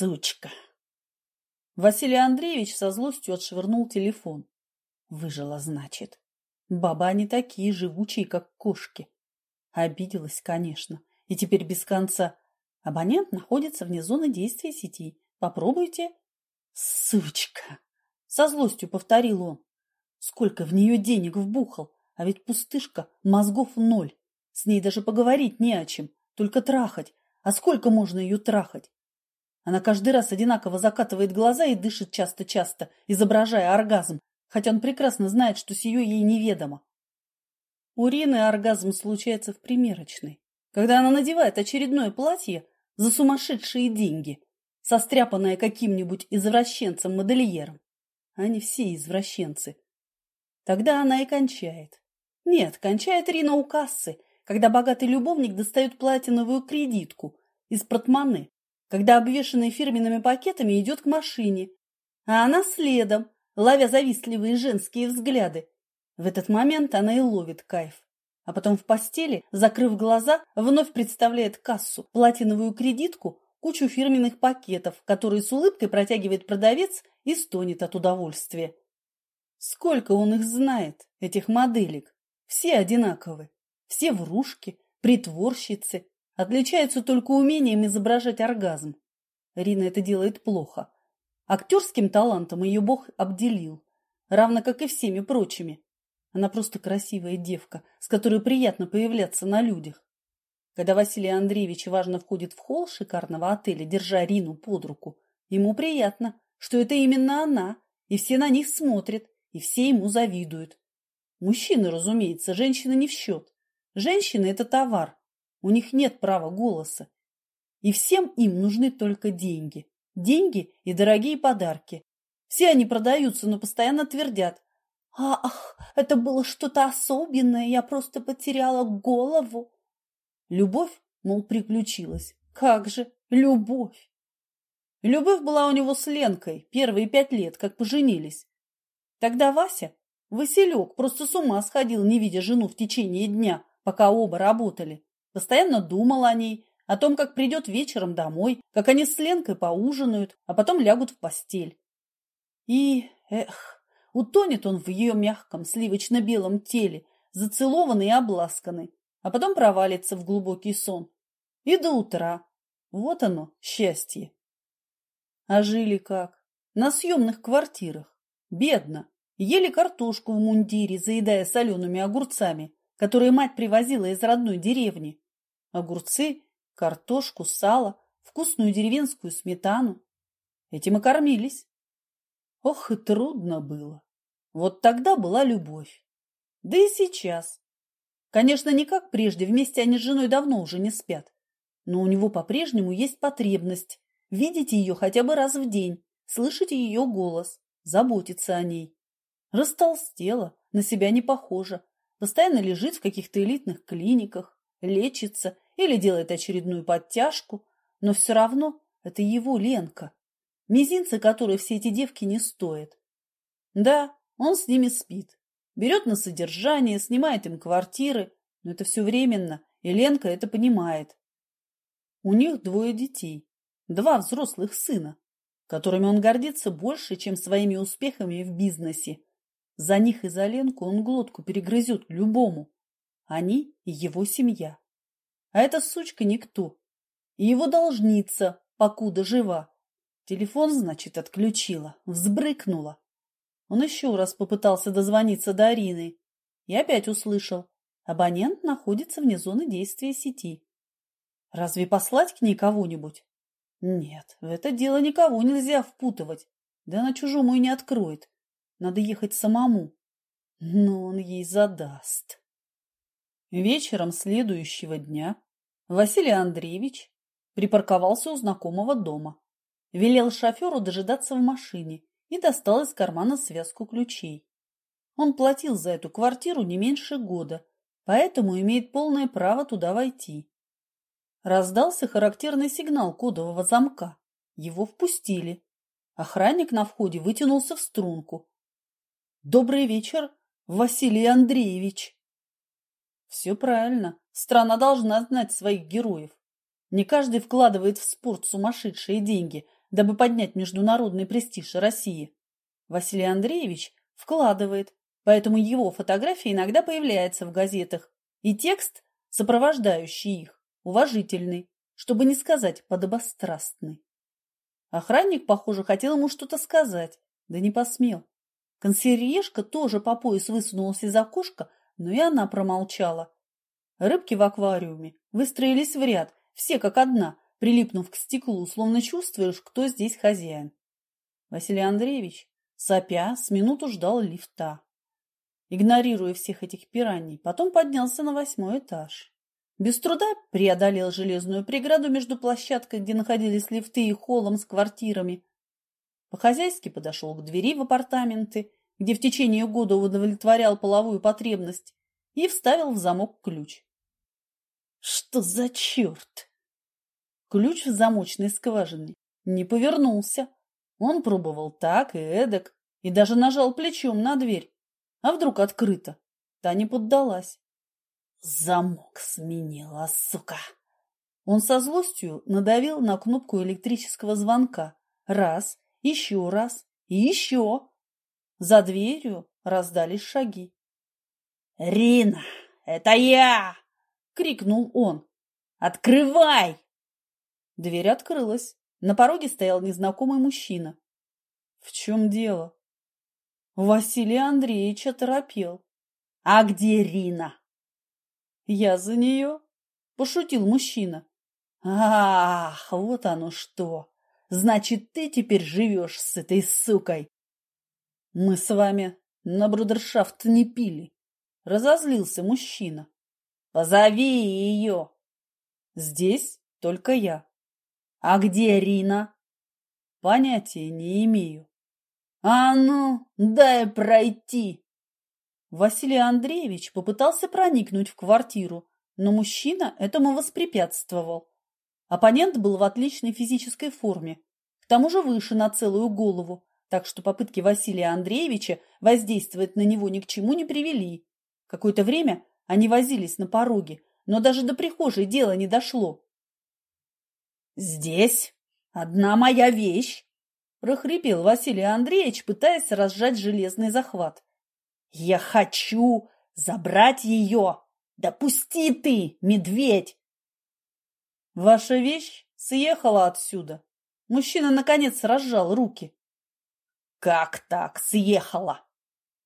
Сучка! Василий Андреевич со злостью отшвырнул телефон. Выжила, значит. Баба они такие живучие, как кошки. Обиделась, конечно. И теперь без конца. Абонент находится вне зоны действия сети. Попробуйте. Сучка! Со злостью повторил он. Сколько в нее денег вбухал, а ведь пустышка, мозгов ноль. С ней даже поговорить не о чем, только трахать. А сколько можно ее трахать? Она каждый раз одинаково закатывает глаза и дышит часто-часто, изображая оргазм, хотя он прекрасно знает, что сие ей неведомо. У Рины оргазм случается в примерочной, когда она надевает очередное платье за сумасшедшие деньги, состряпанное каким-нибудь извращенцем-модельером. Они все извращенцы. Тогда она и кончает. Нет, кончает Рина у кассы, когда богатый любовник достает платиновую кредитку из портмоне когда обвешанный фирменными пакетами идет к машине, а она следом, ловя завистливые женские взгляды. В этот момент она и ловит кайф. А потом в постели, закрыв глаза, вновь представляет кассу, платиновую кредитку, кучу фирменных пакетов, которые с улыбкой протягивает продавец и стонет от удовольствия. Сколько он их знает, этих моделек. Все одинаковы. Все врушки, притворщицы, Отличаются только умением изображать оргазм. Рина это делает плохо. Актерским талантом ее бог обделил, равно как и всеми прочими. Она просто красивая девка, с которой приятно появляться на людях. Когда Василий Андреевич важно входит в холл шикарного отеля, держа Рину под руку, ему приятно, что это именно она, и все на них смотрят, и все ему завидуют. Мужчины, разумеется, женщины не в счет. Женщины – это товар, у них нет права голоса. И всем им нужны только деньги. Деньги и дорогие подарки. Все они продаются, но постоянно твердят. «Ах, это было что-то особенное, я просто потеряла голову». Любовь, мол, приключилась. Как же, любовь! Любовь была у него с Ленкой первые пять лет, как поженились. Тогда Вася, Василек, просто с ума сходил, не видя жену в течение дня, пока оба работали. Постоянно думал о ней, о том, как придет вечером домой, как они с Ленкой поужинают, а потом лягут в постель. И, эх, утонет он в ее мягком сливочно-белом теле, зацелованный и обласканный, а потом провалится в глубокий сон. И до утра. Вот оно, счастье. А жили как? На съемных квартирах. Бедно. Ели картошку в мундире, заедая солеными огурцами, которые мать привозила из родной деревни. Огурцы, картошку, сало, вкусную деревенскую сметану. Этим и кормились. Ох, и трудно было. Вот тогда была любовь. Да и сейчас. Конечно, не как прежде, вместе они с женой давно уже не спят. Но у него по-прежнему есть потребность видеть ее хотя бы раз в день, слышать ее голос, заботиться о ней. Растолстела, на себя не похожа, постоянно лежит в каких-то элитных клиниках, лечится или делает очередную подтяжку, но все равно это его Ленка, мизинцы которой все эти девки не стоят. Да, он с ними спит, берет на содержание, снимает им квартиры, но это все временно, и Ленка это понимает. У них двое детей, два взрослых сына, которыми он гордится больше, чем своими успехами в бизнесе. За них и за Ленку он глотку перегрызет любому. Они и его семья. А эта сучка никто. И его должница, покуда жива. Телефон, значит, отключила, взбрыкнула. Он еще раз попытался дозвониться до Арины и опять услышал. Абонент находится вне зоны действия сети. Разве послать к ней кого-нибудь? Нет, в это дело никого нельзя впутывать. Да она чужому и не откроет. Надо ехать самому. Но он ей задаст. Вечером следующего дня Василий Андреевич припарковался у знакомого дома, велел шоферу дожидаться в машине и достал из кармана связку ключей. Он платил за эту квартиру не меньше года, поэтому имеет полное право туда войти. Раздался характерный сигнал кодового замка. Его впустили. Охранник на входе вытянулся в струнку, Добрый вечер, Василий Андреевич. Все правильно. Страна должна знать своих героев. Не каждый вкладывает в спорт сумасшедшие деньги, дабы поднять международный престиж России. Василий Андреевич вкладывает, поэтому его фотография иногда появляется в газетах, и текст, сопровождающий их, уважительный, чтобы не сказать подобострастный. Охранник, похоже, хотел ему что-то сказать, да не посмел. Консьержка тоже по пояс высунулась из окошка, но и она промолчала. Рыбки в аквариуме выстроились в ряд, все как одна, прилипнув к стеклу, словно чувствуешь, кто здесь хозяин. Василий Андреевич, сопя, с минуту ждал лифта. Игнорируя всех этих пираний, потом поднялся на восьмой этаж. Без труда преодолел железную преграду между площадкой, где находились лифты, и холлом с квартирами. По-хозяйски подошел к двери в апартаменты, где в течение года удовлетворял половую потребность, и вставил в замок ключ. Что за черт? Ключ в замочной скважине не повернулся. Он пробовал так и эдак, и даже нажал плечом на дверь. А вдруг открыто? Та не поддалась. Замок сменила, сука! Он со злостью надавил на кнопку электрического звонка. Раз, еще раз и еще. За дверью раздались шаги. «Рина, это я!» — крикнул он. «Открывай!» Дверь открылась. На пороге стоял незнакомый мужчина. В чем дело? Василий Андреевич оторопел. А где Рина? Я за нее, пошутил мужчина. Ах, вот оно что! Значит, ты теперь живешь с этой сукой. Мы с вами на брудершафт не пили. Разозлился мужчина. Позови ее. Здесь только я. А где Рина? Понятия не имею. А ну, дай пройти. Василий Андреевич попытался проникнуть в квартиру, но мужчина этому воспрепятствовал. Оппонент был в отличной физической форме, к тому же выше на целую голову, так что попытки Василия Андреевича воздействовать на него ни к чему не привели. Какое-то время они возились на пороге, но даже до прихожей дело не дошло. «Здесь одна моя вещь!» – прохрипел Василий Андреевич, пытаясь разжать железный захват. «Я хочу забрать ее! Допусти ты, медведь!» «Ваша вещь съехала отсюда!» Мужчина, наконец, разжал руки. «Как так съехала?»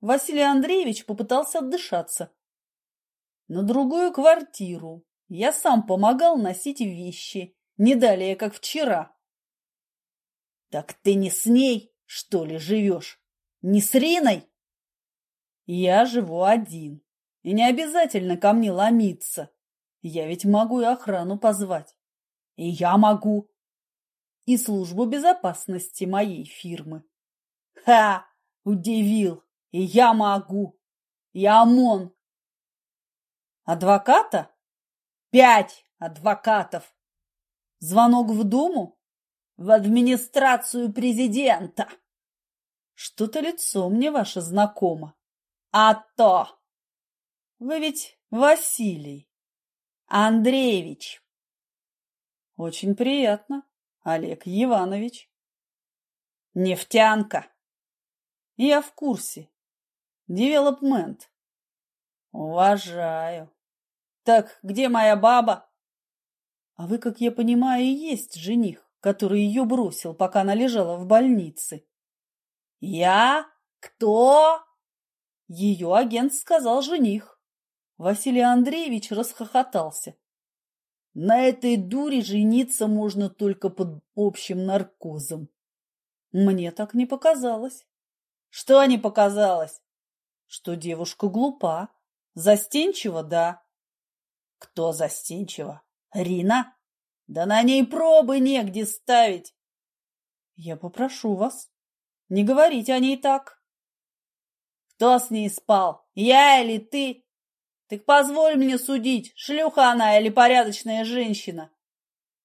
Василий Андреевич попытался отдышаться. «На другую квартиру. Я сам помогал носить вещи не далее, как вчера. Так ты не с ней, что ли, живешь? Не с Риной? Я живу один, и не обязательно ко мне ломиться. Я ведь могу и охрану позвать. И я могу. И службу безопасности моей фирмы. Ха! Удивил. И я могу. Я ОМОН. Адвоката? Пять адвокатов. Звонок в Думу? В администрацию президента. Что-то лицо мне ваше знакомо. А то! Вы ведь Василий Андреевич. Очень приятно, Олег Иванович. Нефтянка. Я в курсе. Девелопмент. Уважаю. Так где моя баба? А вы, как я понимаю, и есть жених, который ее бросил, пока она лежала в больнице. Я? Кто? Ее агент сказал жених. Василий Андреевич расхохотался. На этой дуре жениться можно только под общим наркозом. Мне так не показалось. Что не показалось? Что девушка глупа. Застенчива, да. Кто застенчива? Рина? Да на ней пробы негде ставить. Я попрошу вас, не говорить о ней так. Кто с ней спал, я или ты? Так позволь мне судить, шлюха она или порядочная женщина.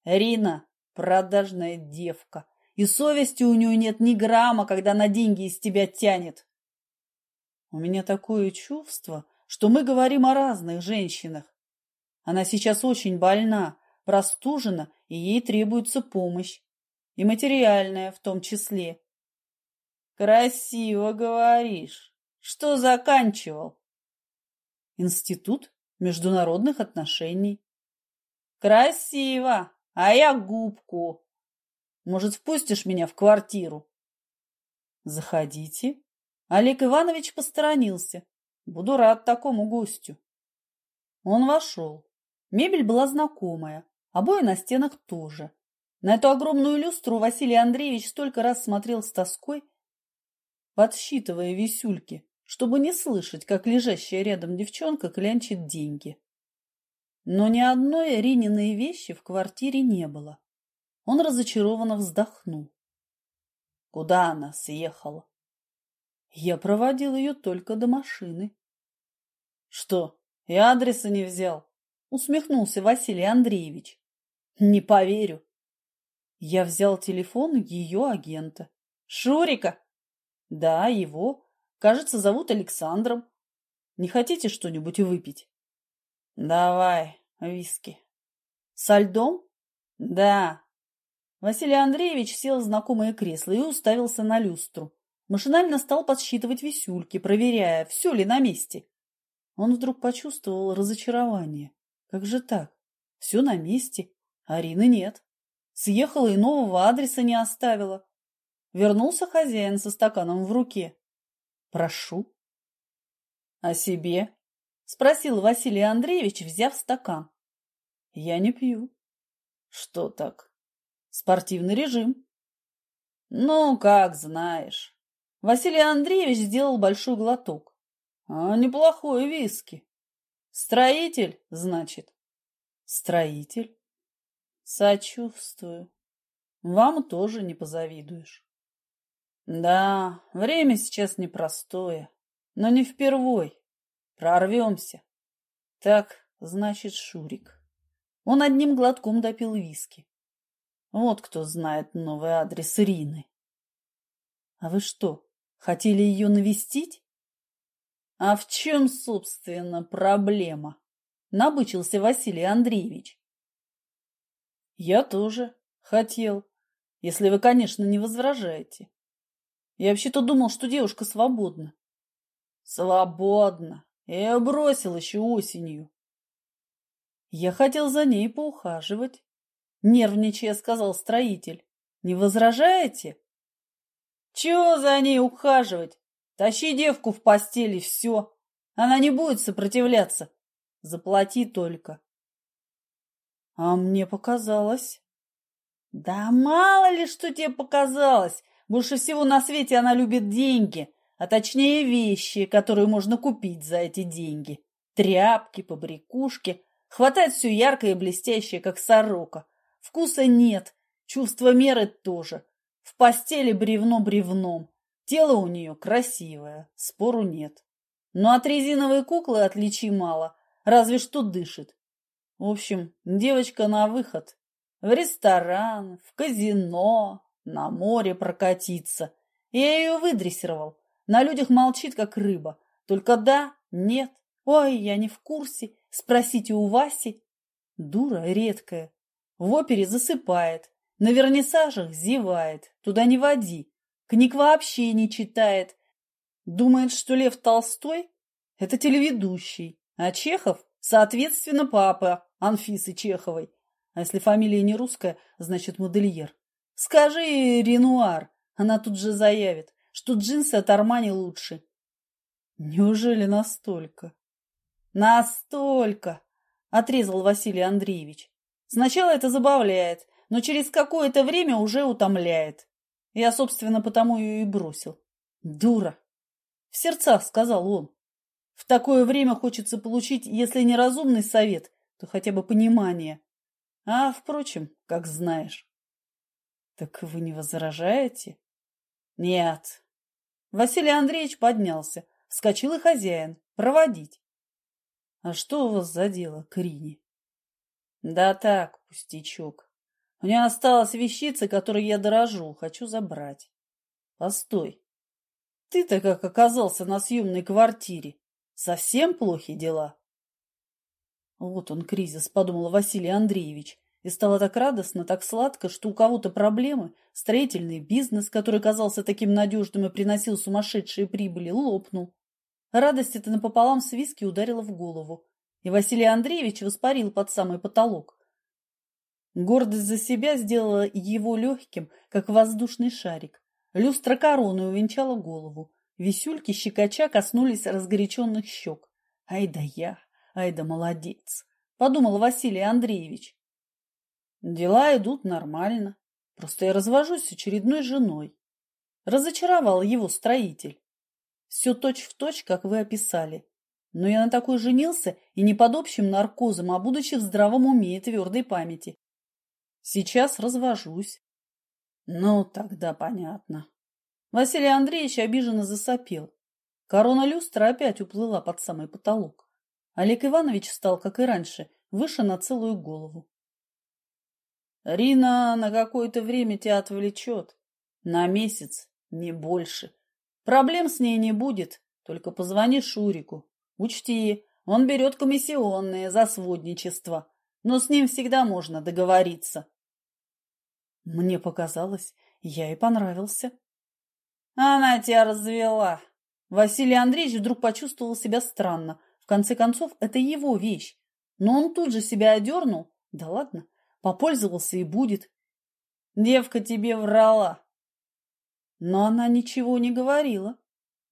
Рина – продажная девка, и совести у нее нет ни грамма, когда на деньги из тебя тянет. У меня такое чувство, что мы говорим о разных женщинах. Она сейчас очень больна, простужена, и ей требуется помощь. И материальное в том числе. Красиво говоришь. Что заканчивал? Институт международных отношений. Красиво, а я губку. Может, впустишь меня в квартиру? Заходите. Олег Иванович посторонился. Буду рад такому гостю. Он вошел. Мебель была знакомая, обои на стенах тоже. На эту огромную люстру Василий Андреевич столько раз смотрел с тоской, подсчитывая висюльки, чтобы не слышать, как лежащая рядом девчонка клянчит деньги. Но ни одной Рининой вещи в квартире не было. Он разочарованно вздохнул. Куда она съехала? Я проводил ее только до машины. Что, и адреса не взял? Усмехнулся Василий Андреевич. Не поверю. Я взял телефон ее агента. Шурика? Да, его. Кажется, зовут Александром. Не хотите что-нибудь выпить? Давай, виски. Со льдом? Да. Василий Андреевич сел в знакомое кресло и уставился на люстру. Машинально стал подсчитывать висюльки, проверяя, все ли на месте. Он вдруг почувствовал разочарование. Как же так? Все на месте, Арины нет. Съехала и нового адреса не оставила. Вернулся хозяин со стаканом в руке. Прошу. О себе? Спросил Василий Андреевич, взяв стакан. Я не пью. Что так? Спортивный режим. Ну, как знаешь. Василий Андреевич сделал большой глоток. А неплохой виски. Строитель, значит? Строитель. Сочувствую. Вам тоже не позавидуешь. Да, время сейчас непростое, но не впервой. Прорвемся. Так, значит, Шурик. Он одним глотком допил виски. Вот кто знает новый адрес Ирины. А вы что, хотели ее навестить? А в чем, собственно, проблема? Набычился Василий Андреевич. Я тоже хотел, если вы, конечно, не возражаете. Я вообще-то думал, что девушка свободна. Свободна. Я ее бросил еще осенью. Я хотел за ней поухаживать. Нервничая, сказал строитель. Не возражаете? Чего за ней ухаживать? Тащи девку в постели, все. Она не будет сопротивляться. Заплати только. А мне показалось. Да мало ли, что тебе показалось. Больше всего на свете она любит деньги, а точнее вещи, которые можно купить за эти деньги. Тряпки, побрякушки. Хватает все яркое и блестящее, как сорока. Вкуса нет, чувства меры тоже. В постели бревно бревном. Тело у нее красивое, спору нет. Но от резиновой куклы отличий мало, разве что дышит. В общем, девочка на выход. В ресторан, в казино, на море прокатиться. Я ее выдрессировал. На людях молчит, как рыба. Только да, нет. Ой, я не в курсе. Спросите у Васи. Дура редкая. В опере засыпает. На вернисажах зевает. Туда не води. Книг вообще не читает. Думает, что Лев Толстой – это телеведущий, а Чехов, соответственно, папа Анфисы Чеховой. А если фамилия не русская, значит модельер. Скажи Ренуар, она тут же заявит, что джинсы от Армани лучше. Неужели настолько? Настолько, отрезал Василий Андреевич. Сначала это забавляет, но через какое-то время уже утомляет. Я, собственно, потому ее и бросил. Дура! В сердцах сказал он. В такое время хочется получить, если не разумный совет, то хотя бы понимание. А, впрочем, как знаешь. Так вы не возражаете? Нет. Василий Андреевич поднялся. Вскочил и хозяин. Проводить. А что у вас за дело, Крине? Да так, пустячок. У меня осталась вещица, которой я дорожу. Хочу забрать. Постой. Ты-то как оказался на съемной квартире? Совсем плохи дела? Вот он, кризис, подумал Василий Андреевич. И стало так радостно, так сладко, что у кого-то проблемы, строительный бизнес, который казался таким надежным и приносил сумасшедшие прибыли, лопнул. Радость эта напополам с виски ударила в голову, и Василий Андреевич воспарил под самый потолок. Гордость за себя сделала его легким, как воздушный шарик. Люстра короны увенчала голову. Висюльки щекоча коснулись разгоряченных щек. Ай да я, ай да молодец, подумал Василий Андреевич. Дела идут нормально. Просто я развожусь с очередной женой. Разочаровал его строитель. Все точь-в-точь, как вы описали. Но я на такой женился и не под общим наркозом, а будучи в здравом уме и твердой памяти. Сейчас развожусь. Ну, тогда понятно. Василий Андреевич обиженно засопел. Корона люстра опять уплыла под самый потолок. Олег Иванович стал, как и раньше, выше на целую голову. Рина на какое-то время тебя отвлечет. На месяц, не больше. Проблем с ней не будет, только позвони Шурику. Учти, он берет комиссионные за сводничество, но с ним всегда можно договориться. Мне показалось, я и понравился. Она тебя развела. Василий Андреевич вдруг почувствовал себя странно. В конце концов, это его вещь. Но он тут же себя одернул. Да ладно, попользовался и будет. Девка тебе врала. Но она ничего не говорила.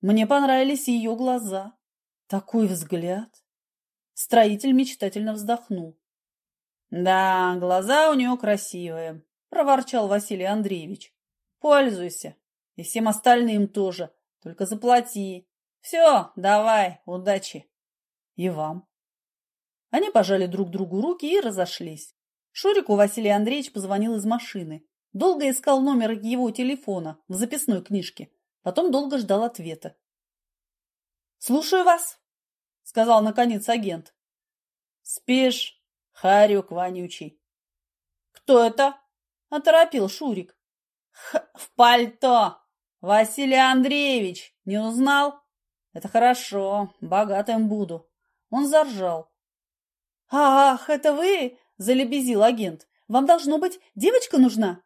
Мне понравились ее глаза. Такой взгляд. Строитель мечтательно вздохнул. Да, глаза у нее красивые. — проворчал Василий Андреевич. «Пользуйся. И всем остальным тоже. Только заплати. Все, давай, удачи. И вам». Они пожали друг другу руки и разошлись. Шурику Василий Андреевич позвонил из машины. Долго искал номер его телефона в записной книжке. Потом долго ждал ответа. «Слушаю вас», — сказал наконец агент. «Спишь, Харюк вонючий». «Кто это?» — оторопил Шурик. «В пальто! Василий Андреевич! Не узнал? Это хорошо, богатым буду». Он заржал. «Ах, это вы?» — залебезил агент. «Вам, должно быть, девочка нужна?»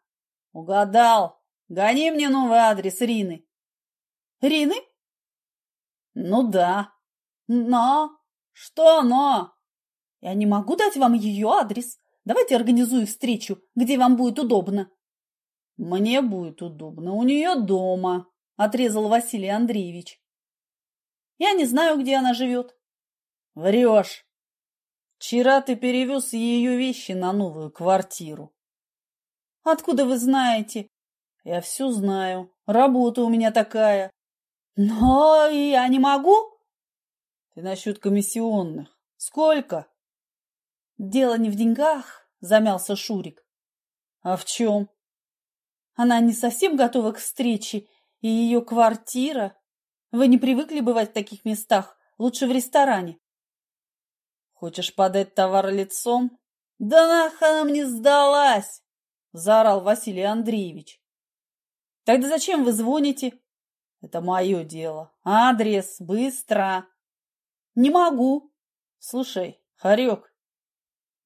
«Угадал! Гони мне новый адрес Рины». «Рины?» «Ну да». «Но?» «Что но?» «Я не могу дать вам ее адрес. Давайте организую встречу, где вам будет удобно. Мне будет удобно. У нее дома, отрезал Василий Андреевич. Я не знаю, где она живет. Врешь. Вчера ты перевез ее вещи на новую квартиру. Откуда вы знаете? Я все знаю. Работа у меня такая. Но я не могу. Ты насчет комиссионных. Сколько? Дело не в деньгах, замялся Шурик. А в чем? Она не совсем готова к встрече, и ее квартира. Вы не привыкли бывать в таких местах, лучше в ресторане. Хочешь подать товар лицом? Да нах она мне сдалась! Заорал Василий Андреевич. Тогда зачем вы звоните? Это мое дело. Адрес, быстро. Не могу. Слушай, Харек,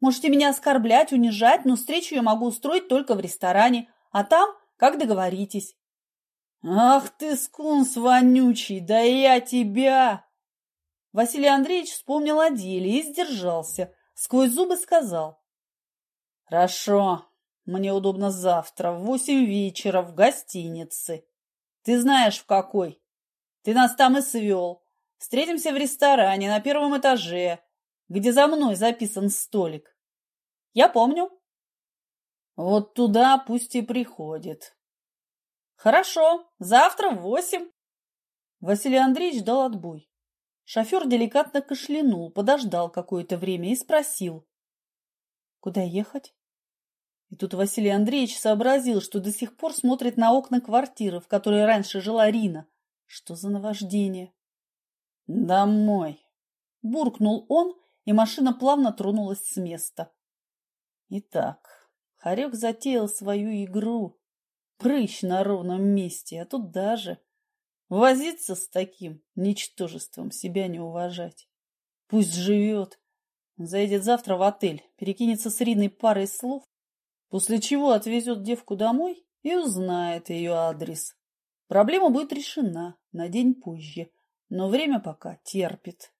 Можете меня оскорблять, унижать, но встречу я могу устроить только в ресторане, а там как договоритесь. Ах ты, скунс вонючий, да я тебя! Василий Андреевич вспомнил о деле и сдержался, сквозь зубы сказал. Хорошо, мне удобно завтра в восемь вечера в гостинице. Ты знаешь, в какой. Ты нас там и свел. Встретимся в ресторане на первом этаже где за мной записан столик. Я помню. Вот туда пусть и приходит. Хорошо, завтра в восемь. Василий Андреевич дал отбой. Шофер деликатно кашлянул, подождал какое-то время и спросил. Куда ехать? И тут Василий Андреевич сообразил, что до сих пор смотрит на окна квартиры, в которой раньше жила Рина. Что за наваждение? Домой. Буркнул он и машина плавно тронулась с места. Итак, Харек затеял свою игру. Прыщ на ровном месте, а тут даже... Возиться с таким ничтожеством, себя не уважать. Пусть живет. Заедет завтра в отель, перекинется с Риной парой слов, после чего отвезет девку домой и узнает ее адрес. Проблема будет решена на день позже, но время пока терпит.